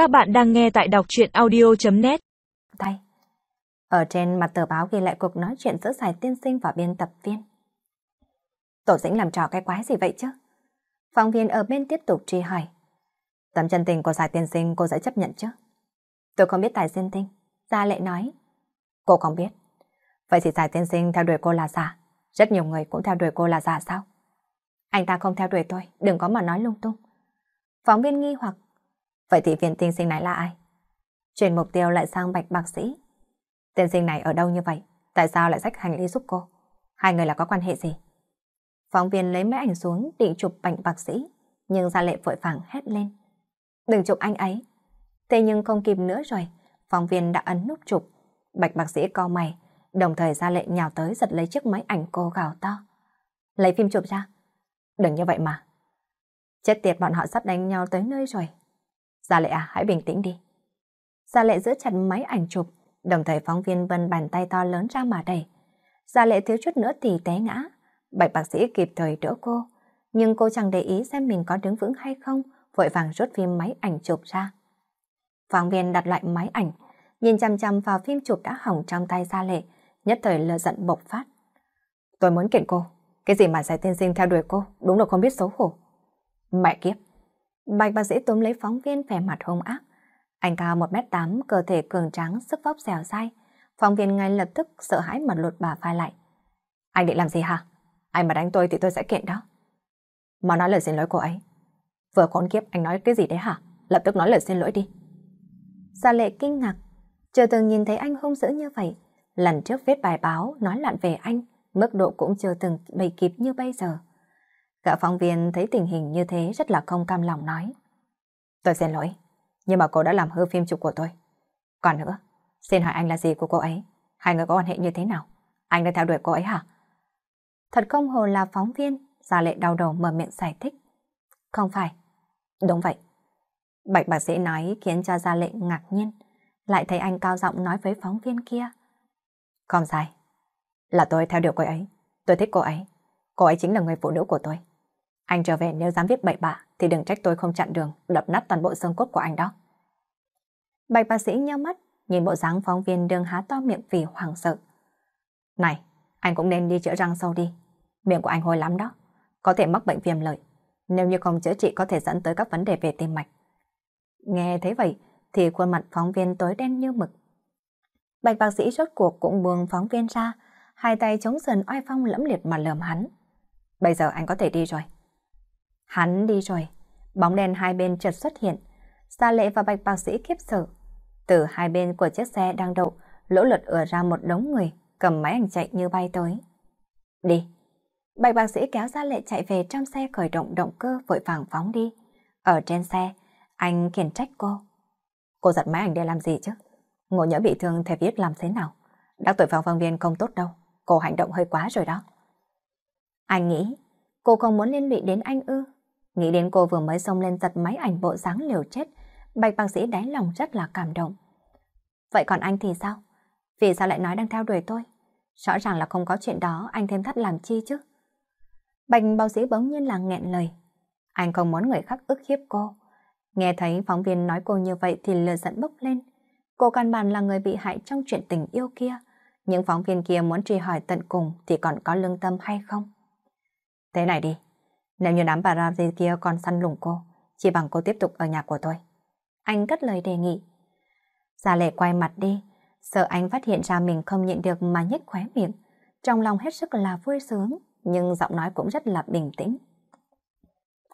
Các bạn đang nghe tại đọc chuyện audio.net Tay Ở trên mặt tờ báo ghi lại cuộc nói chuyện giữa giải tiên sinh và biên tập viên. Tổ dĩnh làm trò cái quái gì vậy chứ? Phóng viên ở bên tiếp tục truy hỏi. Tấm chân tình của giải tiên sinh cô sẽ chấp nhận chứ? Tôi không biết tài tiên sinh. Gia lệ nói. Cô không biết. Vậy thì giải tiên sinh theo đuổi cô là giả. Rất nhiều người cũng theo đuổi cô là giả sao? Anh ta không theo đuổi tôi, đừng có mà nói lung tung. Phóng viên nghi hoặc. Vậy thì viên tiên sinh này là ai? Chuyển mục tiêu lại sang bạch bác sĩ. Tiên sinh này ở đâu như vậy? Tại sao lại xách hành lý giúp cô? Hai người là có quan hệ gì? Phóng viên lấy máy ảnh xuống định chụp bạch bác sĩ. Nhưng Gia Lệ vội vàng hét lên. Đừng chụp anh ấy. Thế nhưng không kịp nữa rồi. Phóng viên đã ấn nút chụp. Bạch bác sĩ co mày. Đồng thời Gia Lệ nhào tới giật lấy chiếc máy ảnh cô gào to. Lấy phim chụp ra. Đừng như vậy mà. Chết tiệt, bọn họ sắp đánh nhau tới nơi rồi. Dạ Gia Lệ à, hãy bình tĩnh đi. Dạ Gia Lệ giữ chặt máy ảnh chụp, đồng thời phóng viên vân bàn tay to lớn ra mà đẩy. Dạ Gia Lệ thiếu chút nữa thì té ngã. Bạch bác sĩ kịp thời đỡ cô, nhưng cô chẳng để ý xem mình có đứng vững hay không, vội vàng rút phim máy ảnh chụp ra. Phóng viên đặt lại máy ảnh, nhìn chăm chăm vào phim chụp đã hỏng trong tay Gia Lệ, nhất thời lơ giận bộc phát. Tôi muốn kiện cô, cái gì mà giải tiên sinh theo đuổi cô, đúng là không biết xấu hổ. Mẹ kiếp! Bạch bác sĩ túm lấy phóng viên vẻ mặt hung ác. Anh cao 1m8, cơ thể cường tráng, sức vóc dẻo dai. Phóng viên ngay lập tức sợ hãi mà lột bà vai lại. Anh định làm gì hả? Anh mà đánh tôi thì tôi sẽ kiện đó. Mà nói lời xin lỗi cô ấy. Vừa con kiếp anh nói cái gì đấy hả? Lập tức nói lời xin lỗi đi. Gia lệ kinh ngạc. Chưa từng nhìn thấy anh hung dữ như vậy. Lần trước viết bài báo nói lặn về anh, mức độ cũng chưa từng bày kịp như bây giờ. Gã phóng viên thấy tình hình như thế rất là không cam lòng nói. Tôi xin lỗi, nhưng mà cô đã làm hư phim chụp của tôi. Còn nữa, xin hỏi anh là gì của cô ấy? Hai người có quan hệ như thế nào? Anh đã theo đuổi cô ấy hả? Thật không hồ là phóng viên, Gia Lệ đau đầu mở miệng giải thích. Không phải. Đúng vậy. Bạch bác sĩ nói khiến cho Gia Lệ ngạc nhiên, lại thấy anh cao giọng nói với phóng viên kia. Không sai. Là tôi theo đuổi cô ấy. Tôi thích cô ấy. Cô ấy chính là người phụ nữ của tôi. Anh trở về nếu dám viết bậy bạ thì đừng trách tôi không chặn đường, đập nát toàn bộ xương cốt của anh đó. Bạch bác sĩ nhắm mắt, nhìn bộ dáng phóng viên đường há to miệng vì hoảng sợ. Này, anh cũng nên đi chữa răng sâu đi. Miệng của anh hôi lắm đó, có thể mắc bệnh viêm lợi. Nếu như không chữa trị có thể dẫn tới các vấn đề về tim mạch. Nghe thấy vậy thì khuôn mặt phóng viên tối đen như mực. Bạch bác sĩ rốt cuộc cũng buông phóng viên ra, hai tay chống sườn oai phong lẫm liệt mà lườm hắn. Bây giờ anh có thể đi rồi. Hắn đi rồi. Bóng đèn hai bên chợt xuất hiện. Gia lệ và bạch bác sĩ khiếp sợ. Từ hai bên của chiếc xe đang đậu, lỗ lượt ừa ra một đống người, cầm máy ảnh chạy như bay tới. Đi. Bạch bác sĩ kéo Gia lệ chạy về trong xe khởi động động cơ vội vàng phóng đi. Ở trên xe, anh khiển trách cô. Cô giật máy ảnh để làm gì chứ? Ngộ nhỡ bị thương thì biết làm thế nào? Đắc tội phòng phóng viên không tốt đâu. Cô hành động hơi quá rồi đó. Anh nghĩ, cô không muốn liên lụy đến anh ư. Nghĩ đến cô vừa mới xông lên giật máy ảnh bộ dáng liều chết, bạch bác sĩ đáy lòng rất là cảm động. Vậy còn anh thì sao? Vì sao lại nói đang theo đuổi tôi? Rõ ràng là không có chuyện đó, anh thêm thắt làm chi chứ? Bạch bác sĩ bỗng nhiên là nghẹn lời. Anh không muốn người khác ức hiếp cô. Nghe thấy phóng viên nói cô như vậy thì lừa giận bốc lên. Cô căn bản là người bị hại trong chuyện tình yêu kia. Những phóng viên kia muốn truy hỏi tận cùng thì còn có lương tâm hay không? Thế này đi, nếu như đám bà Ramsey kia còn săn lùng cô, chỉ bằng cô tiếp tục ở nhà của tôi. Anh cất lời đề nghị. Gia lệ quay mặt đi, sợ anh phát hiện ra mình không nhịn được mà nhếch khóe miệng. Trong lòng hết sức là vui sướng, nhưng giọng nói cũng rất là bình tĩnh.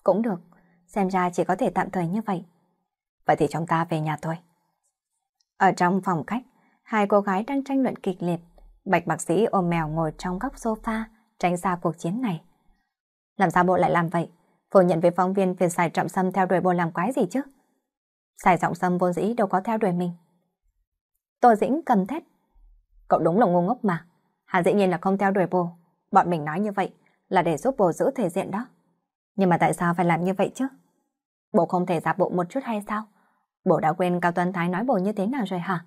Cũng được, xem ra chỉ có thể tạm thời như vậy. Vậy thì chúng ta về nhà thôi. Ở trong phòng khách, hai cô gái đang tranh luận kịch liệt. Bạch bác sĩ ôm mèo ngồi trong góc sofa, tránh xa cuộc chiến này. Làm sao bộ lại làm vậy? Phủ nhận với phóng viên việc xài trọng sâm theo đuổi bộ làm quái gì chứ? Xài trọng sâm vô dĩ đâu có theo đuổi mình. Tô Dĩnh cầm thét. Cậu đúng là ngu ngốc mà. Hà dĩ nhiên là không theo đuổi bồ. Bọn mình nói như vậy là để giúp bồ giữ thể diện đó. Nhưng mà tại sao phải làm như vậy chứ? Bộ không thể giả bộ một chút hay sao? Bộ đã quên Cao Tuấn Thái nói bồ như thế nào rồi hả?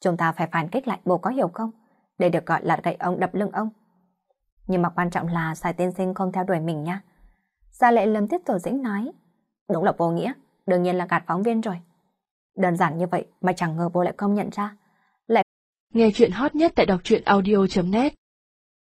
Chúng ta phải phản kích lại bồ có hiểu không? Để được gọi là gậy ông đập lưng ông. Nhưng mà quan trọng là xài tiên sinh không theo đuổi mình nha. Gia lệ lâm tiếp tổ dĩnh nói. Đúng là vô nghĩa, đương nhiên là gạt phóng viên rồi. Đơn giản như vậy mà chẳng ngờ bố lại không nhận ra. lại Nghe chuyện hot nhất tại đọc truyện audio.net